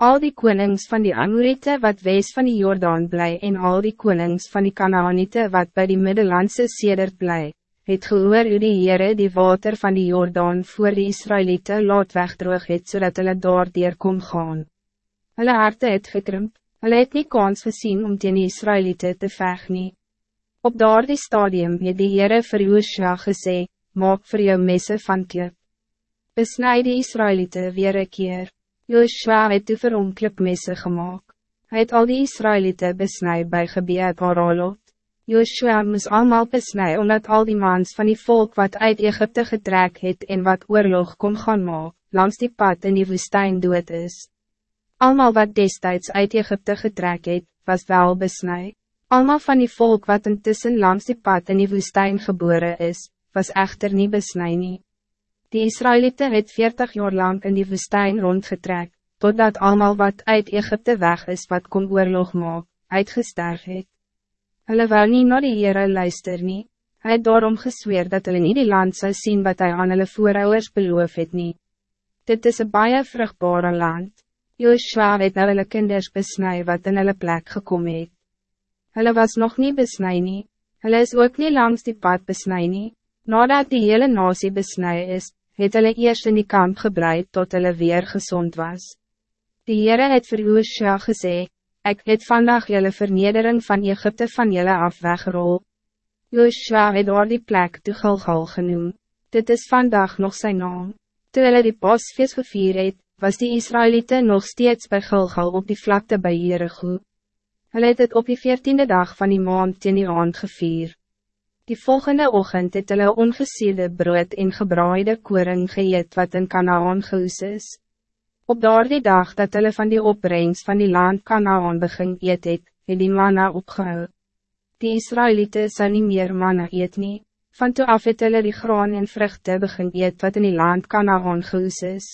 Al die konings van die Amorite wat wees van die Jordaan bly en al die konings van die Canaanite wat bij die Middellandse sedert bly, het gehoor hoe die Heere die water van die Jordaan voor die Israëlieten laat wegdroog het, zodat hulle daar kon gaan. Hulle harte het gekrimp, hulle het nie kans gezien om teen die Israëlieten te veg nie. Op daar die stadium het die Heere vir Joosja gesê, maak vir jou messe van klip. Besnijd die Israëlieten weer een keer. Joshua het toe vir hom klipmesse gemaakt. Hij het al die Israëlieten besnij bij gebied Paralot. Joshua moes allemaal besnij omdat al die mans van die volk wat uit Egypte getrek het en wat oorlog kon gaan maak, langs die pad in die woestijn dood is. Almal wat destijds uit Egypte getrek het, was wel besnij. Almal van die volk wat intussen langs die pad in die woestijn geboren is, was echter niet besnij nie. Die Israëlieten het 40 jaar lang in die woestijn rondgetrek, totdat allemaal wat uit Egypte weg is wat kon oorlog maak, uitgesterf het. Hulle wou nie na die Heere luister nie, hy het daarom gesweer dat hulle nie die land zou zien wat hij aan hulle voorouders beloof het nie. Dit is een baie vruchtbare land, Joshua het nou hulle kinders besnij wat in hulle plek gekom het. Hulle was nog niet besnij nie, hulle is ook niet langs die pad besnij nie, nadat die hele nasie besnij is, het hulle eerst in die kamp gebleid tot hulle weer gezond was. Die Heere het vir Joosja gesê, ek het vandag julle vernedering van Egypte van julle af weggerol. Joosja het door die plek toe Gilgal genoem, dit is vandag nog zijn naam. Toe hulle die pasfeest gevier het, was die Israëlieten nog steeds bij Gilgal op die vlakte bij Jericho. Hulle het het op die veertiende dag van die maand teen die aand gevier. Die volgende ochtend het hulle ongesierde brood en gebraaide koring geëet wat in Kanaan gehoes is. Op daardie dag dat hulle van die opbrengst van die land Kanaan begin eet het, het die manna opgehou. Die Israëlieten sal nie meer manna eet nie, van toe af het hulle die graan en vruchten begin eet wat in die land Kanaan gehoes is.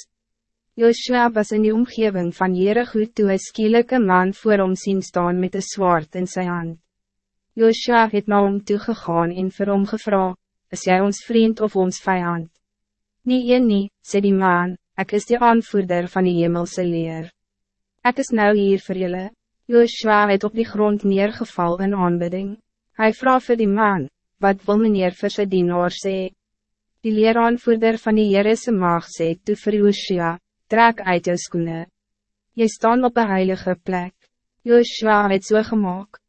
Joshua was in die omgeving van Jericho toe een skielike man voor hom sien staan met een zwaard in zijn hand. Joshua het na hom toegegaan en vir hom gevra, is jy ons vriend of ons vijand? Nie een nie, sê die man, ek is die aanvoerder van die hemelse leer. Ek is nou hier voor jullie. Joshua het op die grond neergeval in aanbidding. Hij vraag vir die man, wat wil meneer vir sy dienaar sê? Die leeraanvoerder van die Heerese maag sê toe vir Joshua, trek uit jou skoene. Jy staan op een heilige plek. Joshua het so gemaakt.